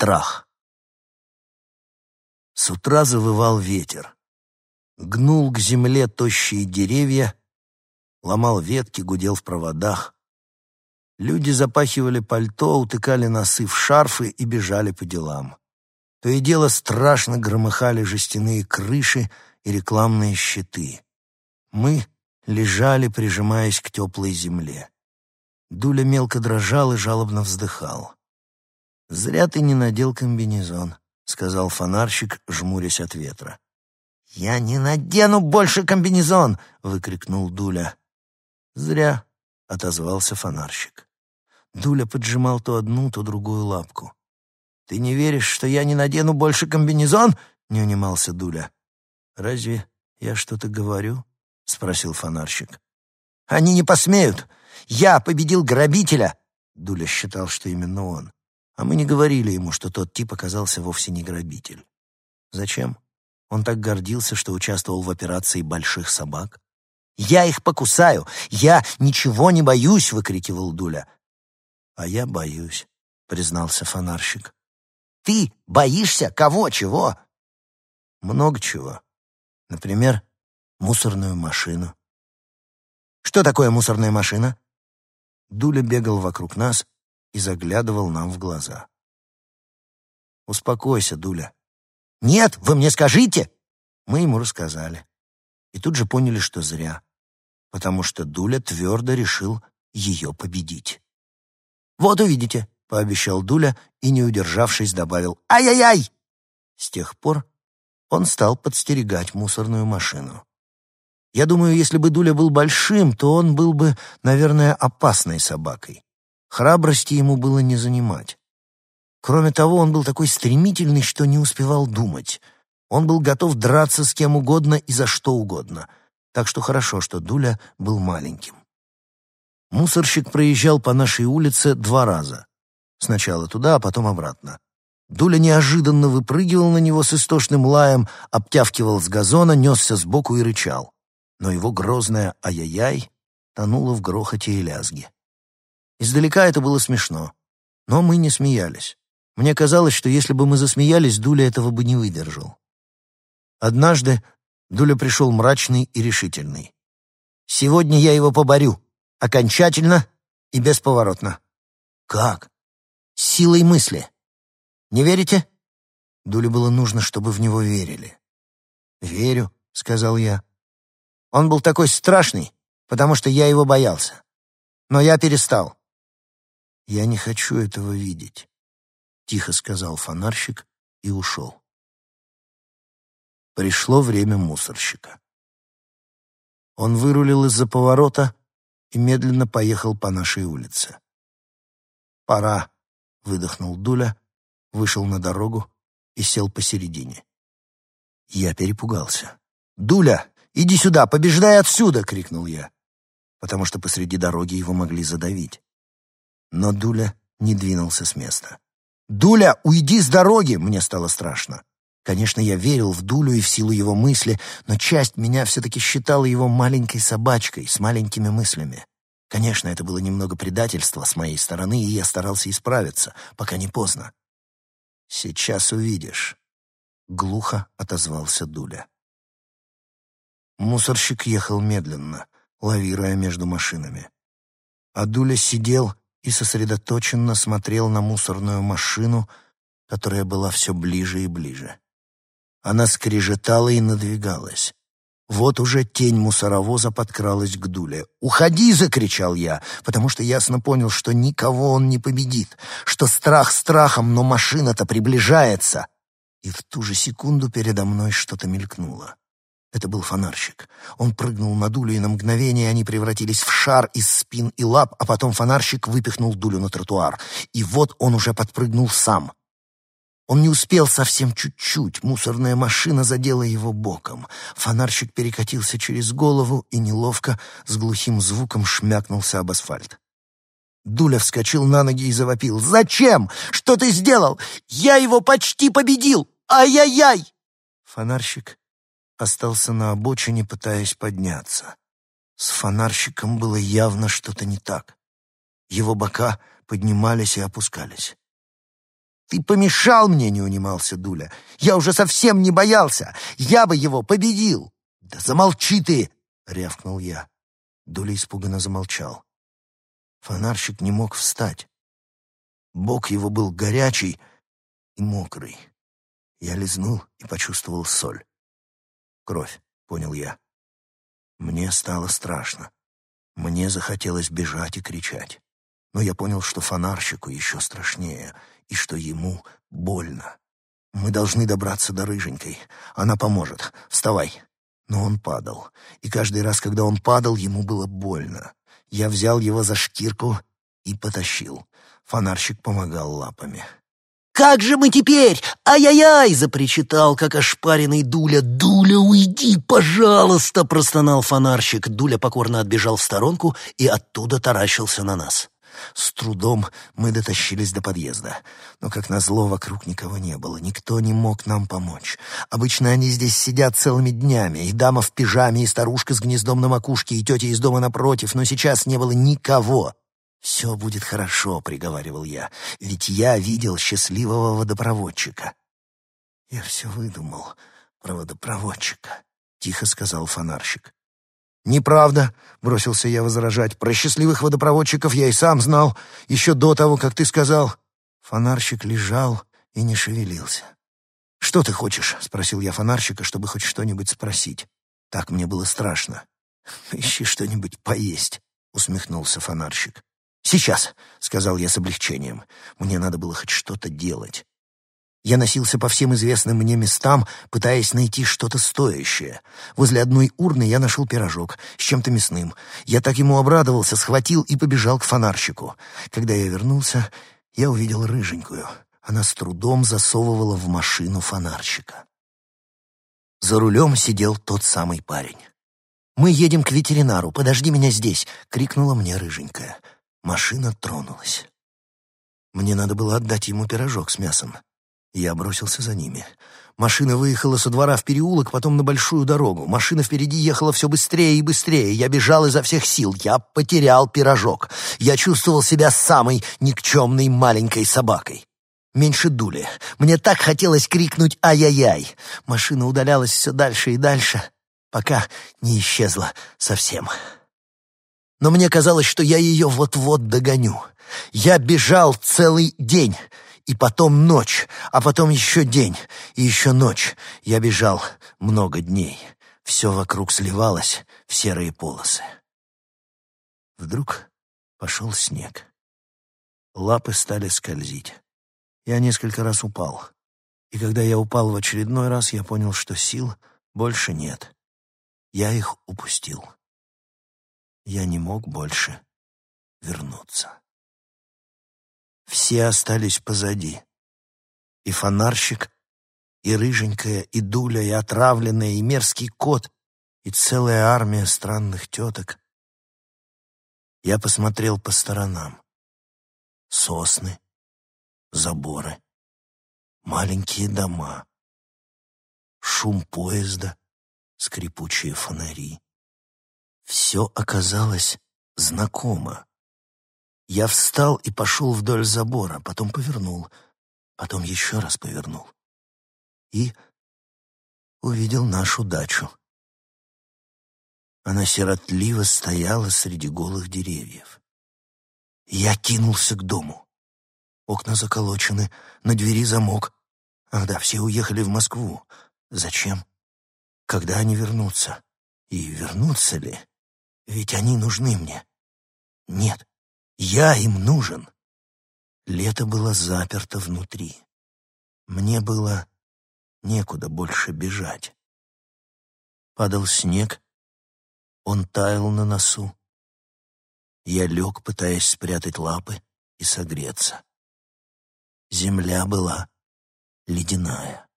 Страх. С утра завывал ветер. Гнул к земле тощие деревья, ломал ветки, гудел в проводах. Люди запахивали пальто, утыкали носы в шарфы и бежали по делам. То и дело страшно громыхали жестяные крыши и рекламные щиты. Мы лежали, прижимаясь к теплой земле. Дуля мелко дрожал и жалобно вздыхал. «Зря ты не надел комбинезон», — сказал фонарщик, жмурясь от ветра. «Я не надену больше комбинезон!» — выкрикнул Дуля. «Зря», — отозвался фонарщик. Дуля поджимал то одну, то другую лапку. «Ты не веришь, что я не надену больше комбинезон?» — не унимался Дуля. «Разве я что-то говорю?» — спросил фонарщик. «Они не посмеют! Я победил грабителя!» Дуля считал, что именно он. А мы не говорили ему, что тот тип оказался вовсе не грабитель. Зачем? Он так гордился, что участвовал в операции «Больших собак». «Я их покусаю! Я ничего не боюсь!» — выкрикивал Дуля. «А я боюсь», — признался фонарщик. «Ты боишься кого, чего?» «Много чего. Например, мусорную машину». «Что такое мусорная машина?» Дуля бегал вокруг нас и заглядывал нам в глаза. «Успокойся, Дуля». «Нет, вы мне скажите!» Мы ему рассказали. И тут же поняли, что зря, потому что Дуля твердо решил ее победить. «Вот увидите», — пообещал Дуля и, не удержавшись, добавил «Ай-яй-яй!». С тех пор он стал подстерегать мусорную машину. Я думаю, если бы Дуля был большим, то он был бы, наверное, опасной собакой. Храбрости ему было не занимать. Кроме того, он был такой стремительный, что не успевал думать. Он был готов драться с кем угодно и за что угодно. Так что хорошо, что Дуля был маленьким. Мусорщик проезжал по нашей улице два раза. Сначала туда, а потом обратно. Дуля неожиданно выпрыгивал на него с истошным лаем, обтявкивал с газона, несся сбоку и рычал. Но его грозное «ай-яй-яй» тонуло в грохоте и лязге. Издалека это было смешно, но мы не смеялись. Мне казалось, что если бы мы засмеялись, Дуля этого бы не выдержал. Однажды Дуля пришел мрачный и решительный. «Сегодня я его поборю», Окончательно и бесповоротно. Как? Силой мысли. Не верите? Дуле было нужно, чтобы в него верили. «Верю», — сказал я. «Он был такой страшный, потому что я его боялся. Но я перестал». «Я не хочу этого видеть», — тихо сказал фонарщик и ушел. Пришло время мусорщика. Он вырулил из-за поворота, и медленно поехал по нашей улице. «Пора», — выдохнул Дуля, вышел на дорогу и сел посередине. Я перепугался. «Дуля, иди сюда, побеждай отсюда!» — крикнул я, потому что посреди дороги его могли задавить. Но Дуля не двинулся с места. «Дуля, уйди с дороги!» — мне стало страшно. Конечно, я верил в Дулю и в силу его мысли, но часть меня все-таки считала его маленькой собачкой с маленькими мыслями. Конечно, это было немного предательства с моей стороны, и я старался исправиться, пока не поздно. «Сейчас увидишь», — глухо отозвался Дуля. Мусорщик ехал медленно, лавируя между машинами. А Дуля сидел и сосредоточенно смотрел на мусорную машину, которая была все ближе и ближе. Она скрежетала и надвигалась. Вот уже тень мусоровоза подкралась к Дуле. «Уходи!» — закричал я, потому что ясно понял, что никого он не победит, что страх страхом, но машина-то приближается. И в ту же секунду передо мной что-то мелькнуло. Это был фонарщик. Он прыгнул на Дулю, и на мгновение они превратились в шар из спин и лап, а потом фонарщик выпихнул Дулю на тротуар. И вот он уже подпрыгнул сам. Он не успел совсем чуть-чуть, мусорная машина задела его боком. Фонарщик перекатился через голову и неловко, с глухим звуком шмякнулся об асфальт. Дуля вскочил на ноги и завопил. «Зачем? Что ты сделал? Я его почти победил! Ай-яй-яй!» Фонарщик остался на обочине, пытаясь подняться. С фонарщиком было явно что-то не так. Его бока поднимались и опускались. Ты помешал мне, не унимался Дуля. Я уже совсем не боялся. Я бы его победил. Да замолчи ты, рявкнул я. Дуля испуганно замолчал. Фонарщик не мог встать. Бок его был горячий и мокрый. Я лизнул и почувствовал соль. Кровь, понял я. Мне стало страшно. Мне захотелось бежать и кричать. Но я понял, что фонарщику еще страшнее, и что ему больно. Мы должны добраться до Рыженькой. Она поможет. Вставай. Но он падал. И каждый раз, когда он падал, ему было больно. Я взял его за шкирку и потащил. Фонарщик помогал лапами. «Как же мы теперь? Ай-яй-яй!» — запричитал, как ошпаренный Дуля. «Дуля, уйди, пожалуйста!» — простонал фонарщик. Дуля покорно отбежал в сторонку и оттуда таращился на нас. С трудом мы дотащились до подъезда. Но, как назло, вокруг никого не было. Никто не мог нам помочь. Обычно они здесь сидят целыми днями. И дама в пижаме, и старушка с гнездом на макушке, и тетя из дома напротив. Но сейчас не было никого. «Все будет хорошо», — приговаривал я. «Ведь я видел счастливого водопроводчика». «Я все выдумал про водопроводчика», — тихо сказал фонарщик. «Неправда», — бросился я возражать. «Про счастливых водопроводчиков я и сам знал, еще до того, как ты сказал». Фонарщик лежал и не шевелился. «Что ты хочешь?» — спросил я фонарщика, чтобы хоть что-нибудь спросить. Так мне было страшно. «Ищи что-нибудь поесть», — усмехнулся фонарщик. «Сейчас», — сказал я с облегчением. Мне надо было хоть что-то делать. Я носился по всем известным мне местам, пытаясь найти что-то стоящее. Возле одной урны я нашел пирожок с чем-то мясным. Я так ему обрадовался, схватил и побежал к фонарщику. Когда я вернулся, я увидел рыженькую. Она с трудом засовывала в машину фонарщика. За рулем сидел тот самый парень. «Мы едем к ветеринару, подожди меня здесь!» — крикнула мне рыженькая. Машина тронулась. Мне надо было отдать ему пирожок с мясом. Я бросился за ними. Машина выехала со двора в переулок, потом на большую дорогу. Машина впереди ехала все быстрее и быстрее. Я бежал изо всех сил. Я потерял пирожок. Я чувствовал себя самой никчемной маленькой собакой. Меньше дули. Мне так хотелось крикнуть «Ай-яй-яй!». Машина удалялась все дальше и дальше, пока не исчезла совсем. Но мне казалось, что я ее вот-вот догоню. Я бежал целый день — и потом ночь, а потом еще день, и еще ночь. Я бежал много дней. Все вокруг сливалось в серые полосы. Вдруг пошел снег. Лапы стали скользить. Я несколько раз упал. И когда я упал в очередной раз, я понял, что сил больше нет. Я их упустил. Я не мог больше вернуться. Все остались позади. И фонарщик, и рыженькая, и дуля, и отравленная, и мерзкий кот, и целая армия странных теток. Я посмотрел по сторонам. Сосны, заборы, маленькие дома, шум поезда, скрипучие фонари. Все оказалось знакомо. Я встал и пошел вдоль забора, потом повернул, потом еще раз повернул. И увидел нашу дачу. Она сиротливо стояла среди голых деревьев. Я кинулся к дому. Окна заколочены, на двери замок. Ах да, все уехали в Москву. Зачем? Когда они вернутся? И вернутся ли? Ведь они нужны мне. Нет, я им нужен. Лето было заперто внутри. Мне было некуда больше бежать. Падал снег, он таял на носу. Я лег, пытаясь спрятать лапы и согреться. Земля была ледяная.